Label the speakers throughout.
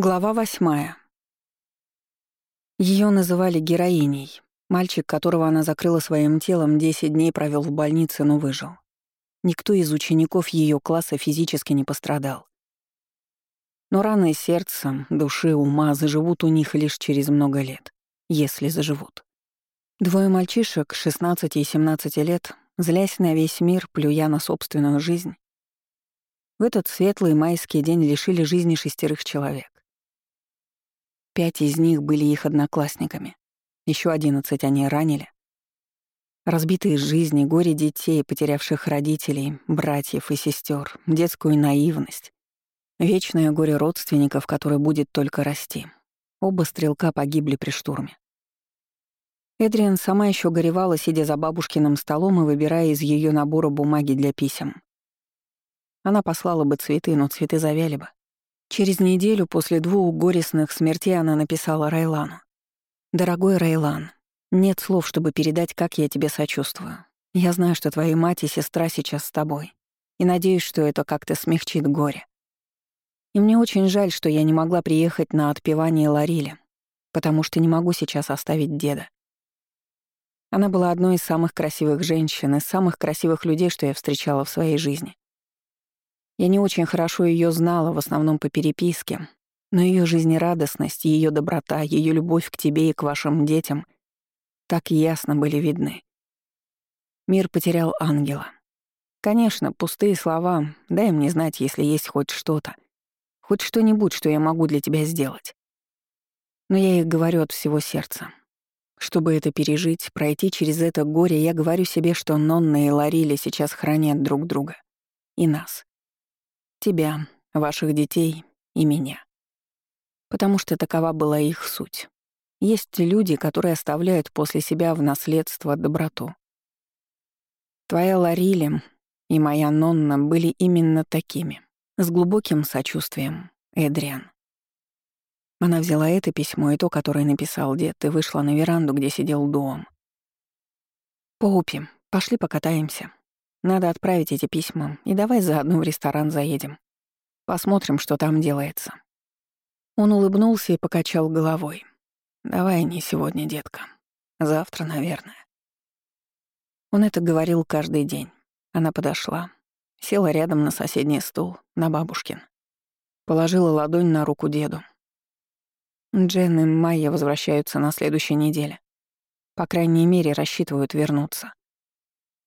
Speaker 1: Глава восьмая. Ее называли героиней. Мальчик, которого она закрыла своим телом, 10 дней провел в больнице, но выжил. Никто из учеников ее класса физически не пострадал. Но раны сердца, души, ума заживут у них лишь через много лет, если заживут. Двое мальчишек, 16 и 17 лет, злясь на весь мир, плюя на собственную жизнь, в этот светлый майский день лишили жизни шестерых человек. Пять из них были их одноклассниками. Еще одиннадцать они ранили. Разбитые жизни, горе детей, потерявших родителей, братьев и сестер, детскую наивность. Вечное горе родственников, которое будет только расти. Оба стрелка погибли при штурме. Эдриан сама еще горевала, сидя за бабушкиным столом и выбирая из ее набора бумаги для писем. Она послала бы цветы, но цветы завяли бы. Через неделю после двух горестных смертей она написала Райлану. «Дорогой Райлан, нет слов, чтобы передать, как я тебе сочувствую. Я знаю, что твои мать и сестра сейчас с тобой, и надеюсь, что это как-то смягчит горе. И мне очень жаль, что я не могла приехать на отпевание Ларили, потому что не могу сейчас оставить деда. Она была одной из самых красивых женщин, из самых красивых людей, что я встречала в своей жизни. Я не очень хорошо ее знала, в основном по переписке, но ее жизнерадостность, ее доброта, ее любовь к тебе и к вашим детям так ясно были видны. Мир потерял ангела. Конечно, пустые слова, дай мне знать, если есть хоть что-то, хоть что-нибудь, что я могу для тебя сделать. Но я их говорю от всего сердца. Чтобы это пережить, пройти через это горе, я говорю себе, что Нонна и Ларили сейчас хранят друг друга. И нас. Тебя, ваших детей и меня. Потому что такова была их суть. Есть люди, которые оставляют после себя в наследство доброту. Твоя Ларили и моя Нонна были именно такими, с глубоким сочувствием, Эдриан. Она взяла это письмо и то, которое написал дед, и вышла на веранду, где сидел дом. «Поупи, пошли покатаемся. Надо отправить эти письма, и давай заодно в ресторан заедем. Посмотрим, что там делается». Он улыбнулся и покачал головой. «Давай не сегодня, детка. Завтра, наверное». Он это говорил каждый день. Она подошла, села рядом на соседний стул, на бабушкин. Положила ладонь на руку деду. Джен и Майя возвращаются на следующей неделе. По крайней мере, рассчитывают вернуться.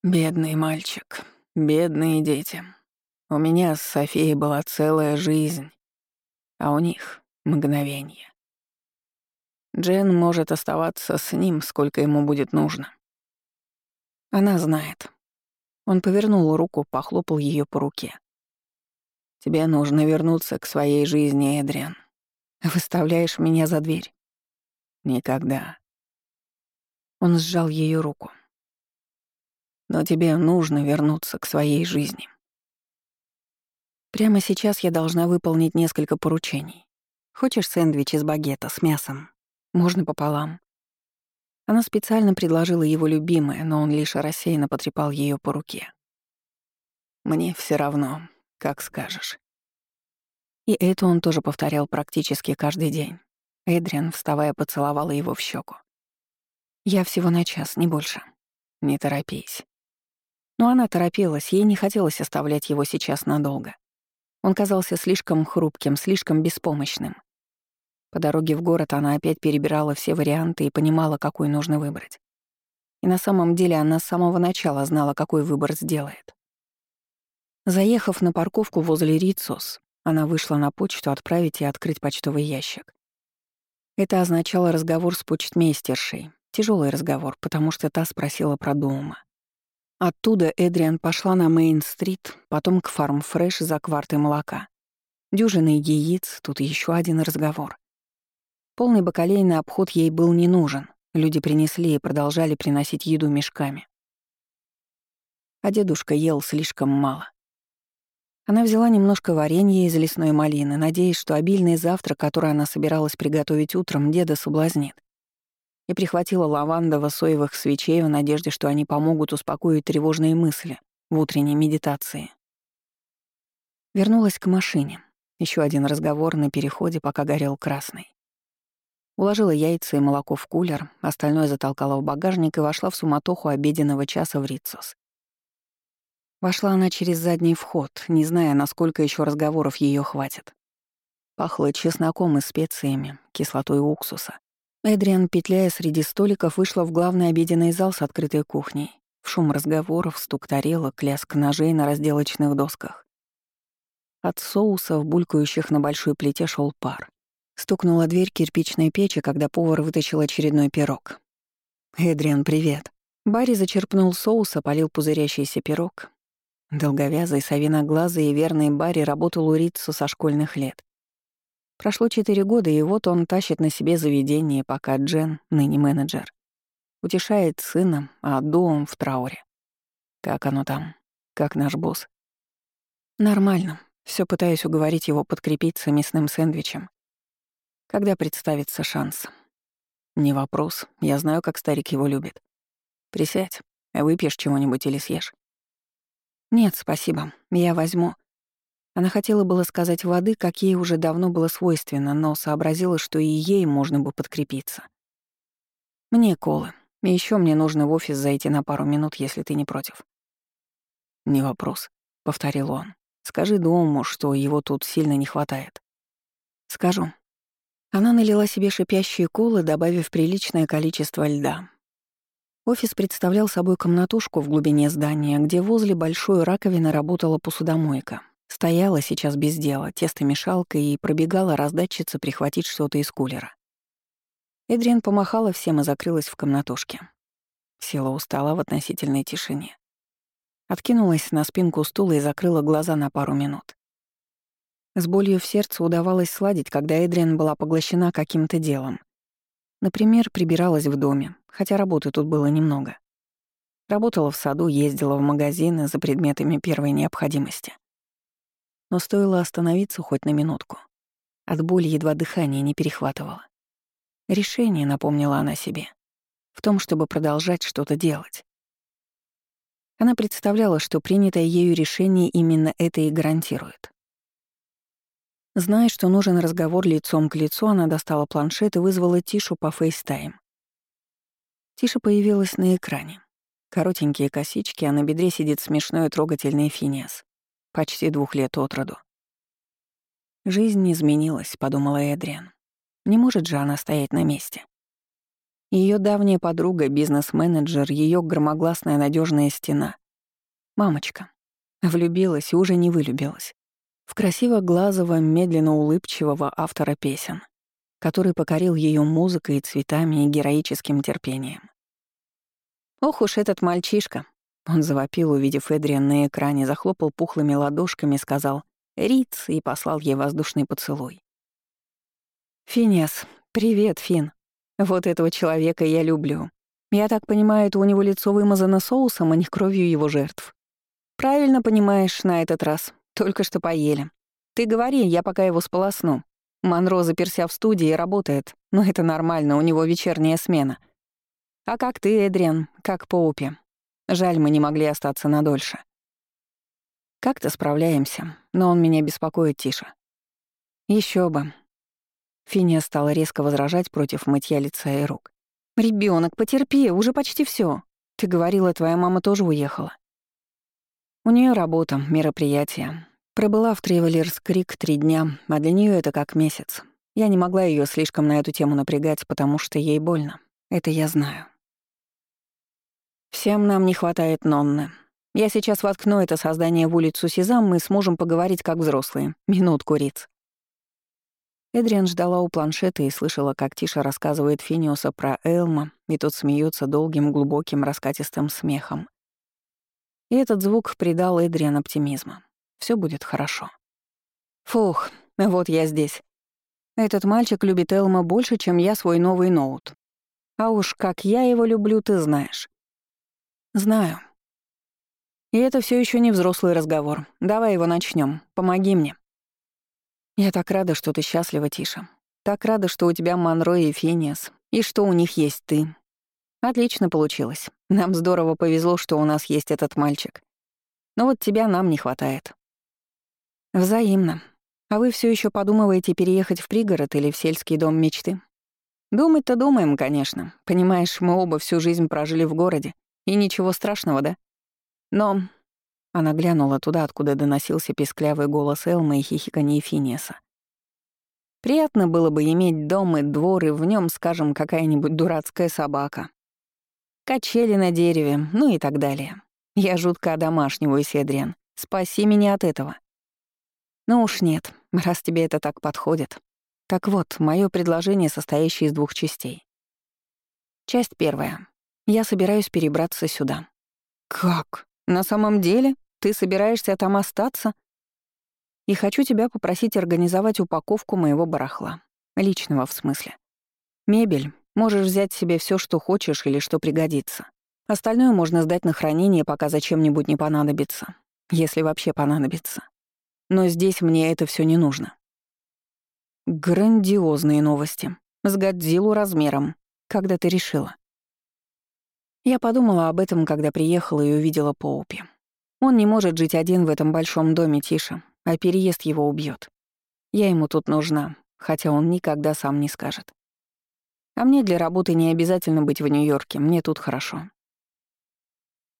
Speaker 1: Бедный мальчик, бедные дети. У меня с Софией была целая жизнь, а у них — мгновение. Джен может оставаться с ним, сколько ему будет нужно. Она знает. Он повернул руку, похлопал ее по руке. «Тебе нужно вернуться к своей жизни, Эдриан. Выставляешь меня за дверь?» «Никогда». Он сжал ее руку но тебе нужно вернуться к своей жизни. Прямо сейчас я должна выполнить несколько поручений. Хочешь сэндвич из багета с мясом? Можно пополам. Она специально предложила его любимое, но он лишь рассеянно потрепал ее по руке. «Мне все равно, как скажешь». И это он тоже повторял практически каждый день. Эдриан, вставая, поцеловала его в щеку. «Я всего на час, не больше. Не торопись. Но она торопилась, ей не хотелось оставлять его сейчас надолго. Он казался слишком хрупким, слишком беспомощным. По дороге в город она опять перебирала все варианты и понимала, какой нужно выбрать. И на самом деле она с самого начала знала, какой выбор сделает. Заехав на парковку возле Рицос, она вышла на почту отправить и открыть почтовый ящик. Это означало разговор с почтмейстершей. Тяжелый разговор, потому что та спросила про дома. Оттуда Эдриан пошла на Мейн-стрит, потом к Фарм Фреш за квартой молока. Дюжины яиц, тут еще один разговор. Полный бакалейный обход ей был не нужен. Люди принесли и продолжали приносить еду мешками. А дедушка ел слишком мало. Она взяла немножко варенья из лесной малины, надеясь, что обильный завтрак, который она собиралась приготовить утром, деда соблазнит и прихватила лавандово-соевых свечей в надежде, что они помогут успокоить тревожные мысли в утренней медитации. Вернулась к машине Еще один разговор на переходе, пока горел красный. Уложила яйца и молоко в кулер, остальное затолкала в багажник и вошла в суматоху обеденного часа в Рицус. Вошла она через задний вход, не зная, насколько еще разговоров ее хватит. Пахло чесноком и специями, кислотой уксуса. Эдриан, петляя среди столиков, вышла в главный обеденный зал с открытой кухней. В шум разговоров, стук тарелок, лязг ножей на разделочных досках. От соусов, булькающих на большой плите, шел пар. Стукнула дверь кирпичной печи, когда повар вытащил очередной пирог. «Эдриан, привет». Барри зачерпнул соуса, полил пузырящийся пирог. Долговязый, совиноглазый и верный Барри работал у Ритсу со школьных лет. Прошло четыре года, и вот он тащит на себе заведение, пока Джен, ныне менеджер, утешает сына, а Дуом в трауре. Как оно там? Как наш босс? Нормально. Все пытаюсь уговорить его подкрепиться мясным сэндвичем. Когда представится шанс? Не вопрос. Я знаю, как старик его любит. Присядь, выпьешь чего-нибудь или съешь. Нет, спасибо. Я возьму. Она хотела было сказать воды, как ей уже давно было свойственно, но сообразила, что и ей можно бы подкрепиться. Мне колы. И еще мне нужно в офис зайти на пару минут, если ты не против. Не вопрос, повторил он. Скажи дому, что его тут сильно не хватает. Скажу. Она налила себе шипящие колы, добавив приличное количество льда. Офис представлял собой комнатушку в глубине здания, где возле большой раковины работала посудомойка. Стояла сейчас без дела, тестомешалка и пробегала раздатчица прихватить что-то из кулера. Эдриан помахала всем и закрылась в комнатушке. Села устала в относительной тишине. Откинулась на спинку стула и закрыла глаза на пару минут. С болью в сердце удавалось сладить, когда Эдриан была поглощена каким-то делом. Например, прибиралась в доме, хотя работы тут было немного. Работала в саду, ездила в магазины за предметами первой необходимости но стоило остановиться хоть на минутку. От боли едва дыхание не перехватывало. Решение, напомнила она себе, в том, чтобы продолжать что-то делать. Она представляла, что принятое ею решение именно это и гарантирует. Зная, что нужен разговор лицом к лицу, она достала планшет и вызвала Тишу по FaceTime. Тиша появилась на экране. Коротенькие косички, а на бедре сидит смешной и трогательный Финиас почти двух лет от роду. «Жизнь изменилась», — подумала Эдриан. «Не может же она стоять на месте». Ее давняя подруга, бизнес-менеджер, ее громогласная надежная стена. Мамочка. Влюбилась и уже не вылюбилась. В красиво-глазого, медленно улыбчивого автора песен, который покорил ее музыкой, цветами и героическим терпением. Ох уж этот мальчишка, он завопил, увидев Эдриан на экране, захлопал пухлыми ладошками, сказал «Риц» и послал ей воздушный поцелуй. «Финес, привет, Фин. Вот этого человека я люблю. Я так понимаю, это у него лицо вымазано соусом, а не кровью его жертв. Правильно понимаешь на этот раз. Только что поели. Ты говори, я пока его сполосну. Монро заперся в студии работает, но это нормально, у него вечерняя смена. А как ты, Эдриан, как Поупи? Жаль, мы не могли остаться надольше. Как-то справляемся, но он меня беспокоит тише. Еще бы. Финия стала резко возражать против мытья лица и рук. Ребенок, потерпи, уже почти все. Ты говорила, твоя мама тоже уехала. У нее работа, мероприятия. Пробыла в Тревелерс Крик три дня, а для нее это как месяц. Я не могла ее слишком на эту тему напрягать, потому что ей больно. Это я знаю. Всем нам не хватает Нонны. Я сейчас воткну это создание в улицу Сезам, мы сможем поговорить как взрослые. Минутку, Риц. Эдриан ждала у планшета и слышала, как Тиша рассказывает Финиуса про Элма, и тот смеется долгим, глубоким, раскатистым смехом. И этот звук придал Эдриан оптимизма. Все будет хорошо. Фух, вот я здесь. Этот мальчик любит Элма больше, чем я свой новый ноут. А уж как я его люблю, ты знаешь. Знаю. И это все еще не взрослый разговор. Давай его начнем. Помоги мне. Я так рада, что ты счастлива, Тиша. Так рада, что у тебя Монро и Финиас, и что у них есть ты. Отлично получилось. Нам здорово повезло, что у нас есть этот мальчик. Но вот тебя нам не хватает. Взаимно. А вы все еще подумываете переехать в пригород или в сельский дом мечты? Думать-то думаем, конечно. Понимаешь, мы оба всю жизнь прожили в городе, и ничего страшного, да? Но она глянула туда, откуда доносился песклявый голос Элмы и хихиканье Финиаса. Приятно было бы иметь дом и двор, и в нем, скажем, какая-нибудь дурацкая собака. Качели на дереве, ну и так далее. Я жутко домашниваюсь, Эдриан. Спаси меня от этого. Ну уж нет, раз тебе это так подходит. Так вот, мое предложение, состоящее из двух частей. Часть первая. Я собираюсь перебраться сюда. Как? На самом деле? Ты собираешься там остаться? И хочу тебя попросить организовать упаковку моего барахла. Личного в смысле. Мебель. Можешь взять себе все, что хочешь или что пригодится. Остальное можно сдать на хранение, пока зачем-нибудь не понадобится. Если вообще понадобится. Но здесь мне это все не нужно. Грандиозные новости. С Годзиллу размером. Когда ты решила? Я подумала об этом, когда приехала и увидела Поупи. Он не может жить один в этом большом доме тише, а переезд его убьет. Я ему тут нужна, хотя он никогда сам не скажет. А мне для работы не обязательно быть в Нью-Йорке, мне тут хорошо.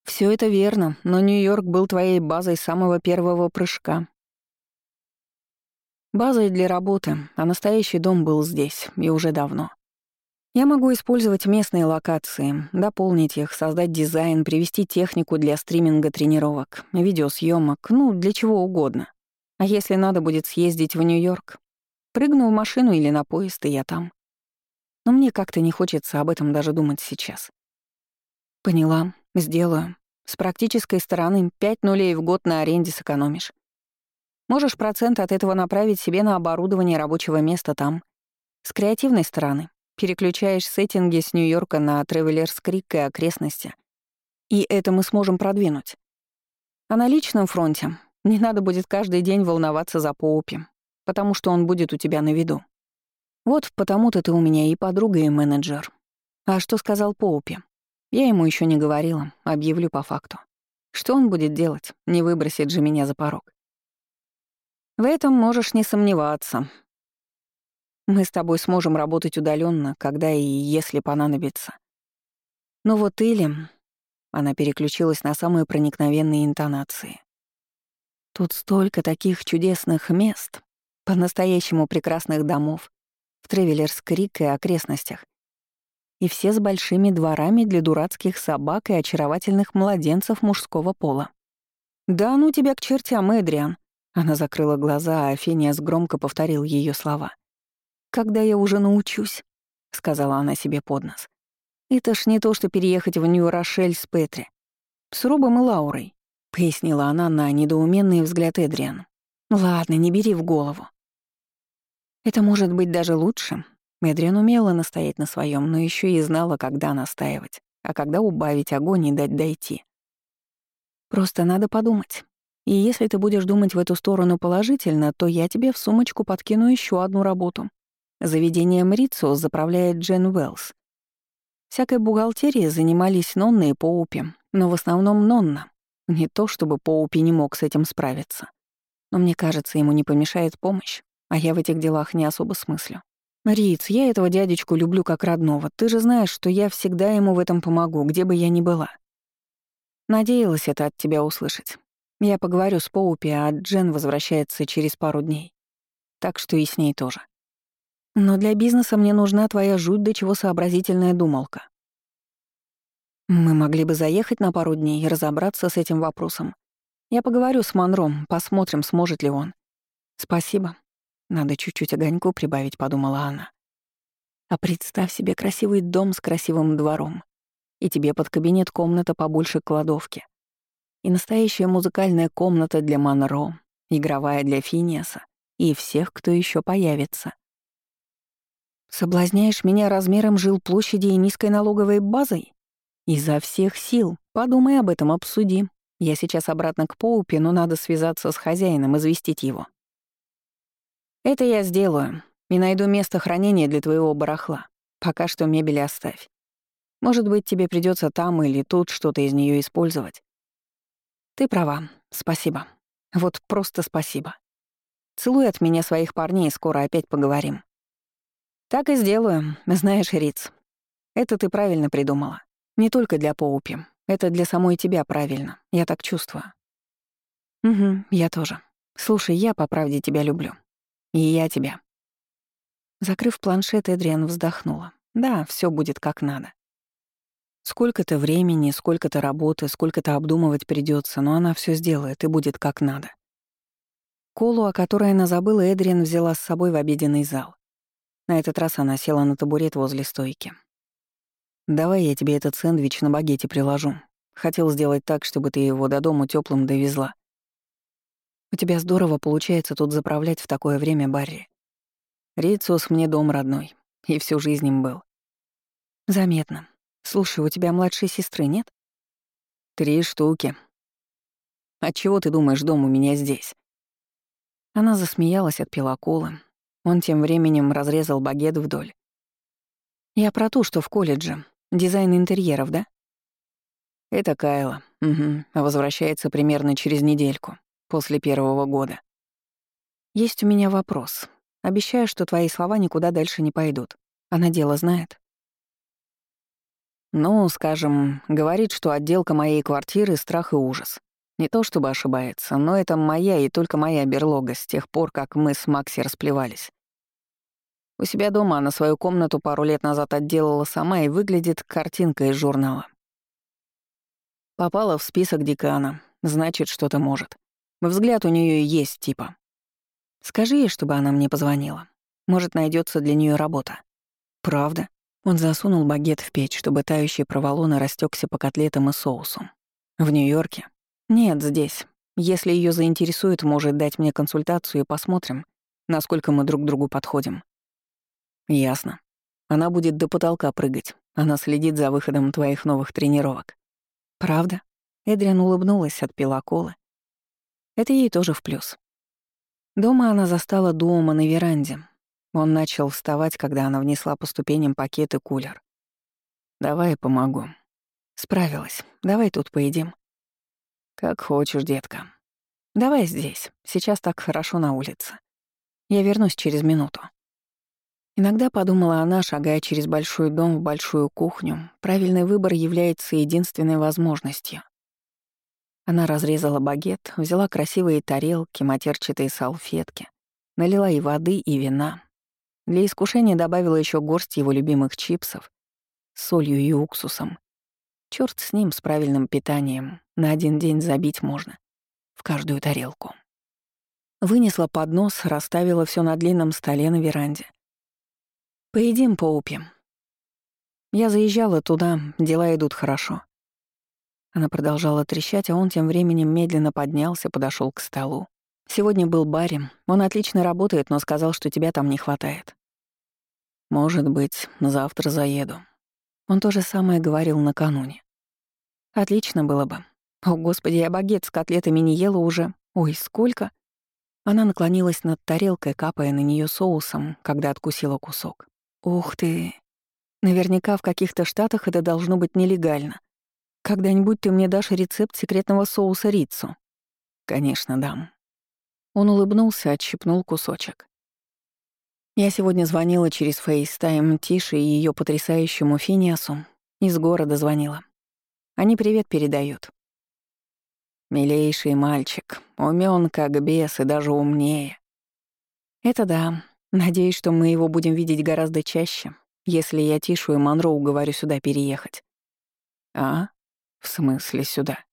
Speaker 1: Все это верно, но Нью-Йорк был твоей базой самого первого прыжка. Базой для работы, а настоящий дом был здесь, и уже давно. Я могу использовать местные локации, дополнить их, создать дизайн, привести технику для стриминга тренировок, видеосъемок, ну, для чего угодно. А если надо будет съездить в Нью-Йорк, прыгну в машину или на поезд, и я там. Но мне как-то не хочется об этом даже думать сейчас. Поняла, сделаю. С практической стороны пять нулей в год на аренде сэкономишь. Можешь процент от этого направить себе на оборудование рабочего места там. С креативной стороны переключаешь сеттинги с Нью-Йорка на Тревелерс Крик и окрестности. И это мы сможем продвинуть. А на личном фронте не надо будет каждый день волноваться за Поупи, потому что он будет у тебя на виду. Вот потому-то ты у меня и подруга, и менеджер. А что сказал Поупи? Я ему еще не говорила, объявлю по факту. Что он будет делать? Не выбросит же меня за порог. В этом можешь не сомневаться. Мы с тобой сможем работать удаленно, когда и если понадобится. Ну вот или... Она переключилась на самые проникновенные интонации. Тут столько таких чудесных мест, по-настоящему прекрасных домов, в Тревелерс-Крик и окрестностях. И все с большими дворами для дурацких собак и очаровательных младенцев мужского пола. «Да ну тебя к чертям, Эдриан!» Она закрыла глаза, а Фениас громко повторил ее слова. «Когда я уже научусь?» — сказала она себе под нос. «Это ж не то, что переехать в Нью-Рошель с Петри. С Робом и Лаурой пояснила она на недоуменный взгляд Эдриан. «Ладно, не бери в голову. Это может быть даже лучше». Эдриан умела настоять на своем, но еще и знала, когда настаивать, а когда убавить огонь и дать дойти. Просто надо подумать. И если ты будешь думать в эту сторону положительно, то я тебе в сумочку подкину еще одну работу. Заведением Рициус заправляет Джен Уэллс. Всякой бухгалтерией занимались Нонна и Поупи, но в основном Нонна. Не то чтобы Поупи не мог с этим справиться. Но мне кажется, ему не помешает помощь, а я в этих делах не особо смыслю. Риц, я этого дядечку люблю как родного. Ты же знаешь, что я всегда ему в этом помогу, где бы я ни была. Надеялась это от тебя услышать. Я поговорю с Поупи, а Джен возвращается через пару дней. Так что и с ней тоже. Но для бизнеса мне нужна твоя жуть до чего сообразительная думалка. Мы могли бы заехать на пару дней и разобраться с этим вопросом. Я поговорю с Монром, посмотрим, сможет ли он. Спасибо. Надо чуть-чуть огоньку прибавить, подумала она. А представь себе красивый дом с красивым двором. И тебе под кабинет комната побольше кладовки. И настоящая музыкальная комната для Монро, игровая для Финиаса и всех, кто еще появится. Соблазняешь меня размером жилплощади и низкой налоговой базой? Изо всех сил. Подумай об этом, обсуди. Я сейчас обратно к Поупе, но надо связаться с хозяином, известить его. Это я сделаю. И найду место хранения для твоего барахла. Пока что мебель оставь. Может быть, тебе придется там или тут что-то из нее использовать. Ты права. Спасибо. Вот просто спасибо. Целуй от меня своих парней, скоро опять поговорим». «Так и сделаю. Знаешь, Риц, это ты правильно придумала. Не только для Поупи. Это для самой тебя правильно. Я так чувствую». «Угу, я тоже. Слушай, я по правде тебя люблю. И я тебя». Закрыв планшет, Эдриан вздохнула. «Да, все будет как надо. Сколько-то времени, сколько-то работы, сколько-то обдумывать придется, но она все сделает и будет как надо. Колу, о которой она забыла, Эдриан взяла с собой в обеденный зал. На этот раз она села на табурет возле стойки. «Давай я тебе этот сэндвич на багете приложу. Хотел сделать так, чтобы ты его до дому теплым довезла. У тебя здорово получается тут заправлять в такое время, Барри. Рициус мне дом родной, и всю жизнь им был. Заметно. Слушай, у тебя младшей сестры нет? Три штуки. Отчего ты думаешь, дом у меня здесь? Она засмеялась, отпила колы. Он тем временем разрезал багет вдоль. «Я про ту, что в колледже. Дизайн интерьеров, да?» «Это Кайла. Угу. Возвращается примерно через недельку, после первого года. Есть у меня вопрос. Обещаю, что твои слова никуда дальше не пойдут. Она дело знает?» «Ну, скажем, говорит, что отделка моей квартиры — страх и ужас. Не то чтобы ошибается, но это моя и только моя берлога с тех пор, как мы с Макси расплевались. У себя дома она свою комнату пару лет назад отделала сама и выглядит картинка из журнала. Попала в список декана, значит, что-то может. Взгляд у нее есть типа. Скажи ей, чтобы она мне позвонила. Может, найдется для нее работа. Правда? Он засунул багет в печь, чтобы тающий проволоны растекся по котлетам и соусу. В Нью-Йорке «Нет, здесь. Если ее заинтересует, может дать мне консультацию и посмотрим, насколько мы друг другу подходим». «Ясно. Она будет до потолка прыгать. Она следит за выходом твоих новых тренировок». «Правда?» Эдриан улыбнулась, отпила колы. Это ей тоже в плюс. Дома она застала дома на веранде. Он начал вставать, когда она внесла по ступеням пакет и кулер. «Давай помогу». «Справилась. Давай тут поедим». «Как хочешь, детка. Давай здесь. Сейчас так хорошо на улице. Я вернусь через минуту». Иногда подумала она, шагая через большой дом в большую кухню, правильный выбор является единственной возможностью. Она разрезала багет, взяла красивые тарелки, матерчатые салфетки, налила и воды, и вина. Для искушения добавила еще горсть его любимых чипсов солью и уксусом. Черт с ним, с правильным питанием. На один день забить можно. В каждую тарелку. Вынесла поднос, расставила все на длинном столе на веранде. «Поедим по упе. Я заезжала туда, дела идут хорошо. Она продолжала трещать, а он тем временем медленно поднялся, подошел к столу. «Сегодня был Барри. Он отлично работает, но сказал, что тебя там не хватает». «Может быть, завтра заеду». Он то же самое говорил накануне. Отлично было бы. О, господи, я багет с котлетами не ела уже. Ой, сколько? Она наклонилась над тарелкой, капая на нее соусом, когда откусила кусок. Ух ты. Наверняка в каких-то штатах это должно быть нелегально. Когда-нибудь ты мне дашь рецепт секретного соуса рицу? Конечно, дам. Он улыбнулся, отщипнул кусочек. Я сегодня звонила через FaceTime Тише и ее потрясающему Финиасу. Из города звонила. Они привет передают. Милейший мальчик, умён как бес и даже умнее. Это да. Надеюсь, что мы его будем видеть гораздо чаще, если я Тишу и Монро уговорю сюда переехать. А? В смысле сюда?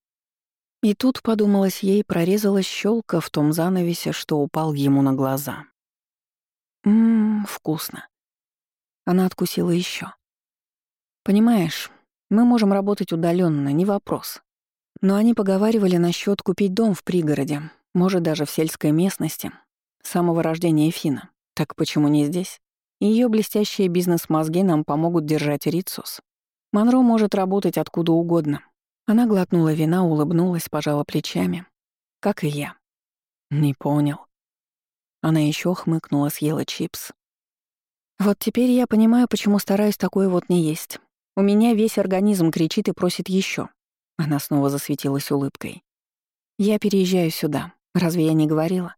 Speaker 1: И тут, подумалось ей, прорезалась щелка в том занавесе, что упал ему на глаза. Ммм, вкусно. Она откусила еще. Понимаешь, мы можем работать удаленно, не вопрос. Но они поговаривали насчет купить дом в пригороде, может, даже в сельской местности, с самого рождения Фина. Так почему не здесь? Ее блестящие бизнес-мозги нам помогут держать Рицус. Монро может работать откуда угодно. Она глотнула вина, улыбнулась, пожала плечами. Как и я. Не понял. Она еще хмыкнула, съела чипс. Вот теперь я понимаю, почему стараюсь такое вот не есть. У меня весь организм кричит и просит еще. Она снова засветилась улыбкой. Я переезжаю сюда. Разве я не говорила?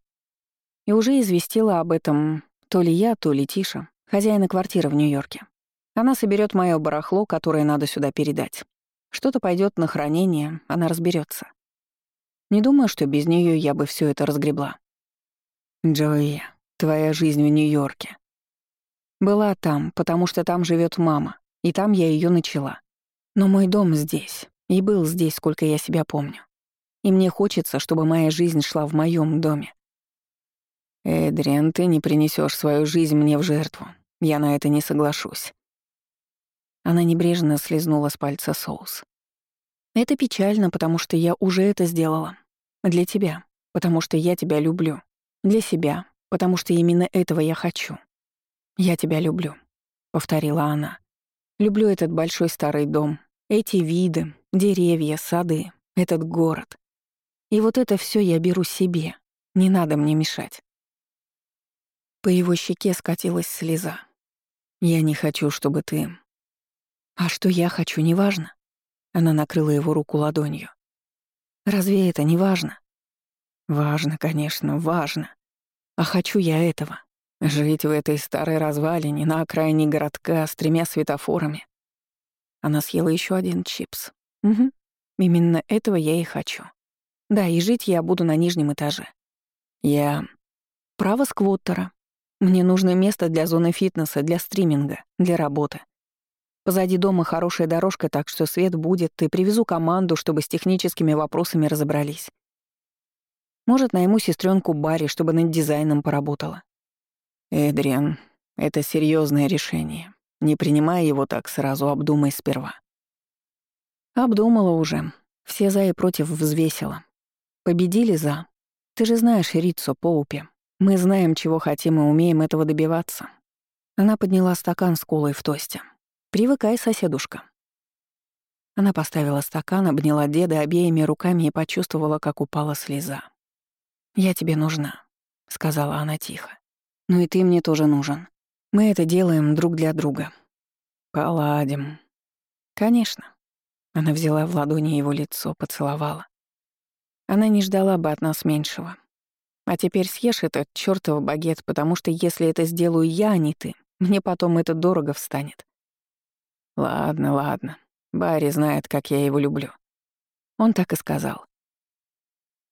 Speaker 1: И уже известила об этом то ли я, то ли Тиша, хозяина квартиры в Нью-Йорке. Она соберет мое барахло, которое надо сюда передать. Что-то пойдет на хранение, она разберется. Не думаю, что без нее я бы все это разгребла. Джои, твоя жизнь в Нью-Йорке. Была там, потому что там живет мама, и там я ее начала. Но мой дом здесь, и был здесь, сколько я себя помню. И мне хочется, чтобы моя жизнь шла в моем доме. Эдриан, ты не принесешь свою жизнь мне в жертву. Я на это не соглашусь. Она небрежно слезнула с пальца соус. Это печально, потому что я уже это сделала. Для тебя, потому что я тебя люблю. Для себя, потому что именно этого я хочу. Я тебя люблю, повторила она. Люблю этот большой старый дом, эти виды, деревья, сады, этот город. И вот это все я беру себе. Не надо мне мешать. По его щеке скатилась слеза. Я не хочу, чтобы ты а что я хочу, неважно. Она накрыла его руку ладонью. Разве это не важно? Важно, конечно, важно. А хочу я этого. Жить в этой старой развалине на окраине городка с тремя светофорами. Она съела еще один чипс. Угу. Именно этого я и хочу. Да, и жить я буду на нижнем этаже. Я... Право сквоттера. Мне нужно место для зоны фитнеса, для стриминга, для работы. Позади дома хорошая дорожка, так что свет будет, и привезу команду, чтобы с техническими вопросами разобрались. Может, найму сестренку Барри, чтобы над дизайном поработала. Эдриан, это серьезное решение. Не принимай его так сразу, обдумай сперва. Обдумала уже. Все за и против взвесила. Победили за. Ты же знаешь Рицо Поупи. Мы знаем, чего хотим и умеем этого добиваться. Она подняла стакан с колой в тосте. «Привыкай, соседушка». Она поставила стакан, обняла деда обеими руками и почувствовала, как упала слеза. «Я тебе нужна», — сказала она тихо. «Ну и ты мне тоже нужен. Мы это делаем друг для друга». «Поладим». «Конечно». Она взяла в ладони его лицо, поцеловала. Она не ждала бы от нас меньшего. А теперь съешь этот чёртов багет, потому что если это сделаю я, а не ты, мне потом это дорого встанет. Ладно, ладно. Барри знает, как я его люблю. Он так и сказал.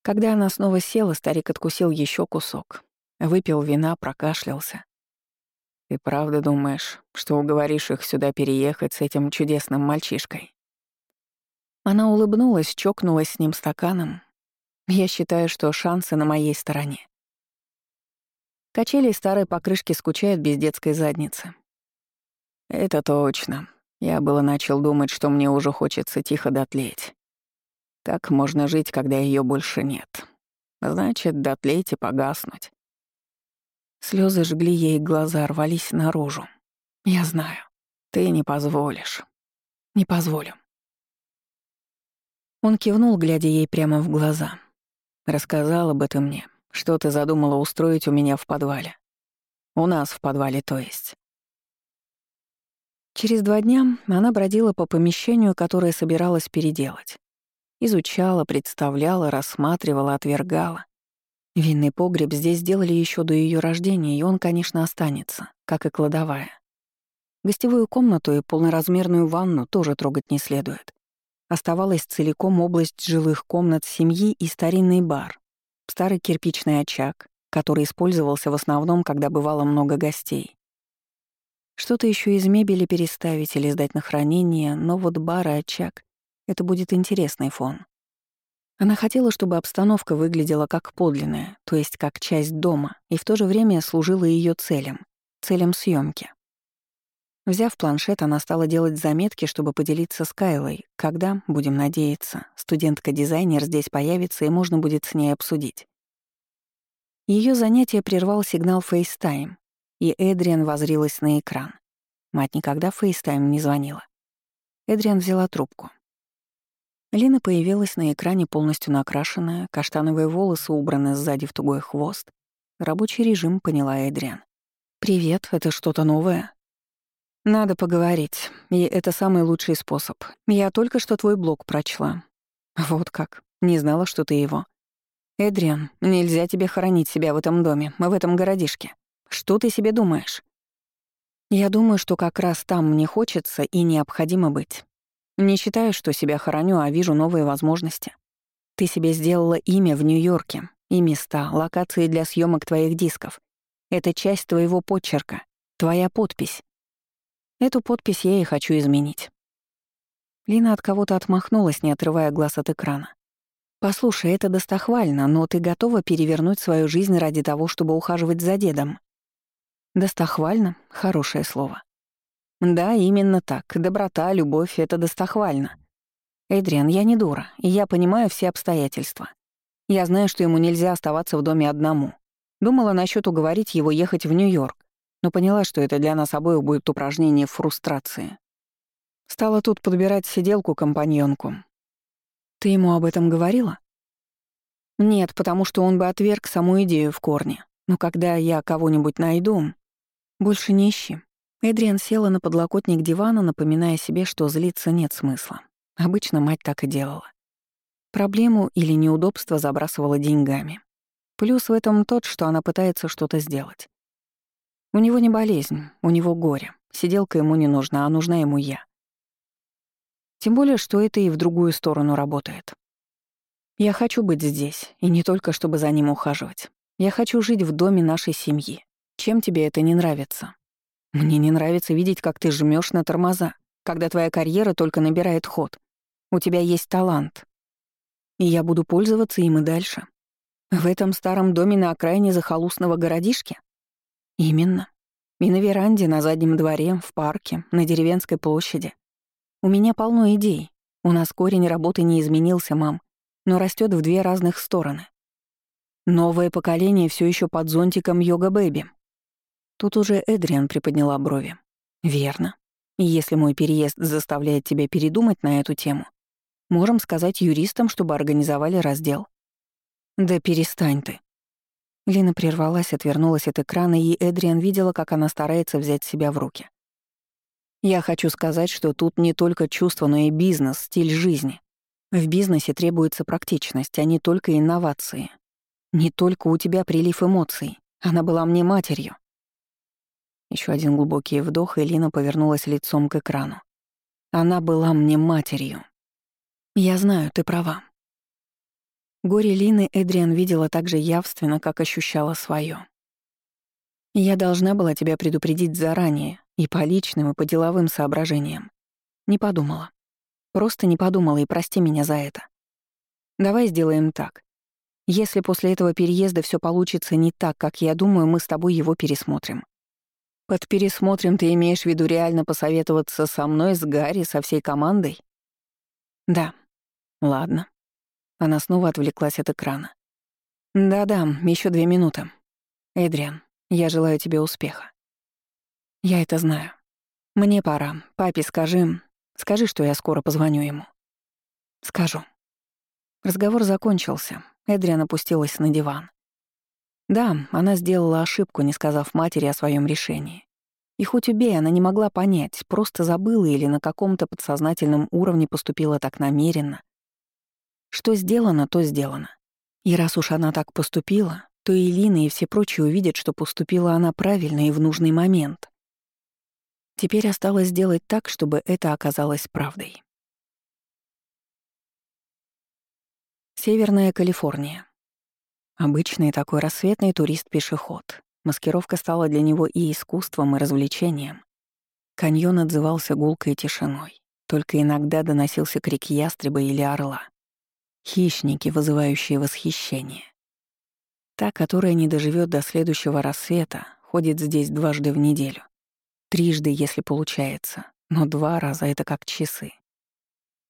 Speaker 1: Когда она снова села, старик откусил еще кусок. Выпил вина, прокашлялся. «Ты правда думаешь, что уговоришь их сюда переехать с этим чудесным мальчишкой?» Она улыбнулась, чокнулась с ним стаканом. Я считаю, что шансы на моей стороне. Качели старой покрышки скучают без детской задницы. Это точно. Я было начал думать, что мне уже хочется тихо дотлеть. Как можно жить, когда ее больше нет? Значит, дотлеть и погаснуть. Слезы жгли ей глаза, рвались наружу. Я знаю. Ты не позволишь. Не позволю. Он кивнул, глядя ей прямо в глаза. Рассказала бы ты мне, что ты задумала устроить у меня в подвале. У нас в подвале, то есть. Через два дня она бродила по помещению, которое собиралась переделать. Изучала, представляла, рассматривала, отвергала. Винный погреб здесь сделали еще до ее рождения, и он, конечно, останется, как и кладовая. Гостевую комнату и полноразмерную ванну тоже трогать не следует. Оставалась целиком область жилых комнат семьи и старинный бар, старый кирпичный очаг, который использовался в основном, когда бывало много гостей. Что-то еще из мебели переставить или сдать на хранение, но вот бар и очаг — это будет интересный фон. Она хотела, чтобы обстановка выглядела как подлинная, то есть как часть дома, и в то же время служила ее целям, целям съемки. Взяв планшет, она стала делать заметки, чтобы поделиться с Кайлой, когда, будем надеяться, студентка-дизайнер здесь появится и можно будет с ней обсудить. Ее занятие прервал сигнал FaceTime, и Эдриан возрилась на экран. Мать никогда FaceTime не звонила. Эдриан взяла трубку. Лина появилась на экране полностью накрашенная, каштановые волосы убраны сзади в тугой хвост. Рабочий режим, поняла Эдриан. «Привет, это что-то новое?» «Надо поговорить, и это самый лучший способ. Я только что твой блог прочла». «Вот как. Не знала, что ты его». «Эдриан, нельзя тебе хоронить себя в этом доме, в этом городишке. Что ты себе думаешь?» «Я думаю, что как раз там мне хочется и необходимо быть. Не считаю, что себя хороню, а вижу новые возможности. Ты себе сделала имя в Нью-Йорке, и места, локации для съемок твоих дисков. Это часть твоего почерка, твоя подпись. Эту подпись я и хочу изменить». Лина от кого-то отмахнулась, не отрывая глаз от экрана. «Послушай, это достохвально, но ты готова перевернуть свою жизнь ради того, чтобы ухаживать за дедом?» «Достохвально» — хорошее слово. «Да, именно так. Доброта, любовь — это достохвально. Эдриан, я не дура, и я понимаю все обстоятельства. Я знаю, что ему нельзя оставаться в доме одному. Думала насчет уговорить его ехать в Нью-Йорк, но поняла, что это для нас обоих будет упражнение фрустрации. Стала тут подбирать сиделку-компаньонку, ты ему об этом говорила? Нет, потому что он бы отверг саму идею в корне. Но когда я кого-нибудь найду, больше не ищи. Эдриан села на подлокотник дивана, напоминая себе, что злиться нет смысла. Обычно мать так и делала. Проблему или неудобство забрасывала деньгами. Плюс в этом тот, что она пытается что-то сделать. У него не болезнь, у него горе. Сиделка ему не нужна, а нужна ему я. Тем более, что это и в другую сторону работает. Я хочу быть здесь, и не только чтобы за ним ухаживать. Я хочу жить в доме нашей семьи. Чем тебе это не нравится? Мне не нравится видеть, как ты жмешь на тормоза, когда твоя карьера только набирает ход. У тебя есть талант. И я буду пользоваться им и дальше. В этом старом доме на окраине захолустного городишки? Именно. И на веранде, на заднем дворе, в парке, на деревенской площади. У меня полно идей. У нас корень работы не изменился, мам, но растет в две разных стороны. Новое поколение все еще под зонтиком йога-бэби. Тут уже Эдриан приподняла брови. Верно. Если мой переезд заставляет тебя передумать на эту тему, можем сказать юристам, чтобы организовали раздел. Да перестань ты. Лина прервалась, отвернулась от экрана, и Эдриан видела, как она старается взять себя в руки. Я хочу сказать, что тут не только чувство, но и бизнес, стиль жизни. В бизнесе требуется практичность, а не только инновации. Не только у тебя прилив эмоций. Она была мне матерью. Еще один глубокий вдох, и Лина повернулась лицом к экрану. Она была мне матерью. Я знаю, ты права. Горе Лины Эдриан видела так же явственно, как ощущала свое. Я должна была тебя предупредить заранее, и по личным, и по деловым соображениям. Не подумала. Просто не подумала, и прости меня за это. Давай сделаем так. Если после этого переезда все получится не так, как я думаю, мы с тобой его пересмотрим. Под пересмотрим ты имеешь в виду реально посоветоваться со мной, с Гарри, со всей командой? Да. Ладно. Она снова отвлеклась от экрана. Да-да, еще две минуты. Эдриан, я желаю тебе успеха. Я это знаю. Мне пора. Папе скажи... Скажи, что я скоро позвоню ему. Скажу. Разговор закончился. Эдриан опустилась на диван. Да, она сделала ошибку, не сказав матери о своем решении. И хоть убей, она не могла понять, просто забыла или на каком-то подсознательном уровне поступила так намеренно. Что сделано, то сделано. И раз уж она так поступила, то и Лина, и все прочие увидят, что поступила она правильно и в нужный момент. Теперь осталось сделать так, чтобы это оказалось правдой. Северная Калифорния. Обычный такой рассветный турист-пешеход. Маскировка стала для него и искусством, и развлечением. Каньон отзывался гулкой тишиной. Только иногда доносился крик ястреба или орла. Хищники, вызывающие восхищение. Та, которая не доживет до следующего рассвета, ходит здесь дважды в неделю. Трижды, если получается, но два раза — это как часы.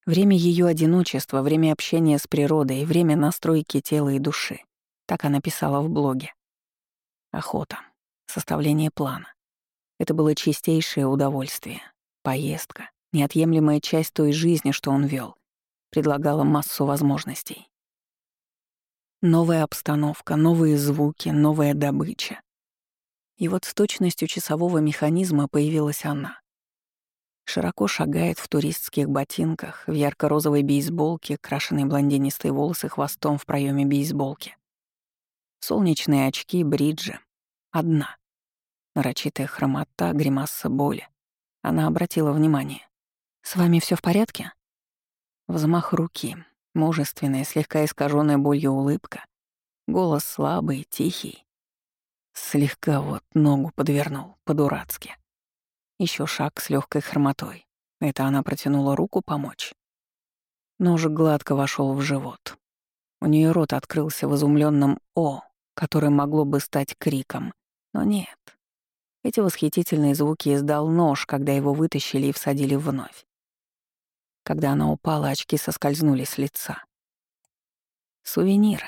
Speaker 1: Время ее одиночества, время общения с природой, время настройки тела и души. Так она писала в блоге. Охота. Составление плана. Это было чистейшее удовольствие. Поездка. Неотъемлемая часть той жизни, что он вел, Предлагала массу возможностей. Новая обстановка, новые звуки, новая добыча. И вот с точностью часового механизма появилась она. Широко шагает в туристских ботинках, в ярко-розовой бейсболке, крашеной блондинистой волосы хвостом в проеме бейсболки. Солнечные очки, бриджи. Одна. Нарочитая хромота, гримаса боли. Она обратила внимание. «С вами все в порядке?» Взмах руки, мужественная, слегка искаженная болью улыбка. Голос слабый, тихий. Слегка вот ногу подвернул, по-дурацки. Еще шаг с легкой хромотой. Это она протянула руку помочь. Ножик гладко вошел в живот. У нее рот открылся в изумленном «О», которое могло бы стать криком. Но нет. Эти восхитительные звуки издал нож, когда его вытащили и всадили вновь. Когда она упала, очки соскользнули с лица. Сувениры.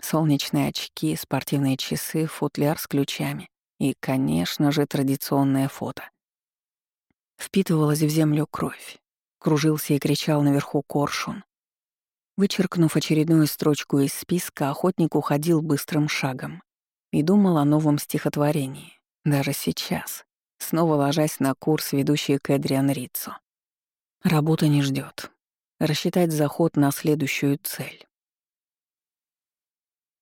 Speaker 1: Солнечные очки, спортивные часы, футляр с ключами и, конечно же, традиционное фото. Впитывалась в землю кровь. Кружился и кричал наверху коршун. Вычеркнув очередную строчку из списка, охотник уходил быстрым шагом и думал о новом стихотворении, даже сейчас, снова ложась на курс, ведущий к Эдриан Рицу. Работа не ждет. Рассчитать заход на следующую цель.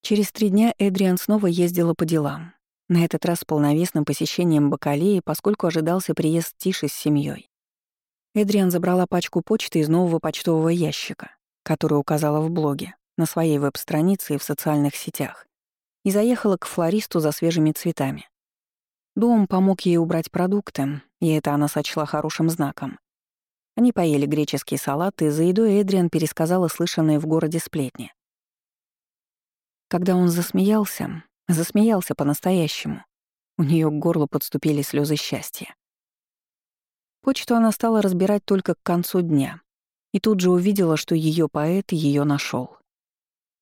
Speaker 1: Через три дня Эдриан снова ездила по делам. На этот раз с полновесным посещением Бакалеи, поскольку ожидался приезд Тиши с семьей. Эдриан забрала пачку почты из нового почтового ящика, который указала в блоге, на своей веб-странице и в социальных сетях, и заехала к флористу за свежими цветами. Дом помог ей убрать продукты, и это она сочла хорошим знаком. Они поели греческий салат, и за едой Эдриан пересказала слышанные в городе сплетни. Когда он засмеялся, засмеялся по-настоящему. У нее к горлу подступили слезы счастья. Почту она стала разбирать только к концу дня. И тут же увидела, что ее поэт ее нашел.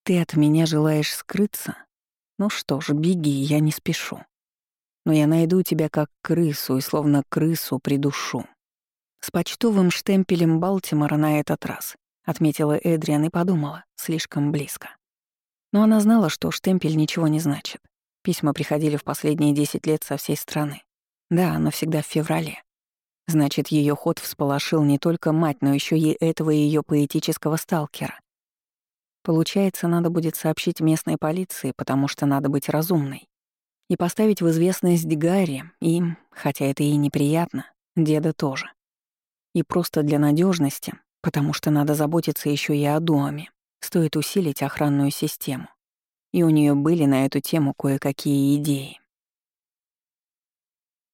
Speaker 1: «Ты от меня желаешь скрыться? Ну что ж, беги, я не спешу. Но я найду тебя как крысу и словно крысу придушу». С почтовым штемпелем Балтимора на этот раз, отметила Эдриан и подумала, слишком близко. Но она знала, что штемпель ничего не значит. Письма приходили в последние 10 лет со всей страны. Да, но всегда в феврале. Значит, ее ход всполошил не только мать, но еще и этого ее поэтического сталкера. Получается, надо будет сообщить местной полиции, потому что надо быть разумной. И поставить в известность Гарри, им, хотя это и неприятно, деда тоже. И просто для надежности, потому что надо заботиться еще и о доме, стоит усилить охранную систему. И у нее были на эту тему кое-какие идеи.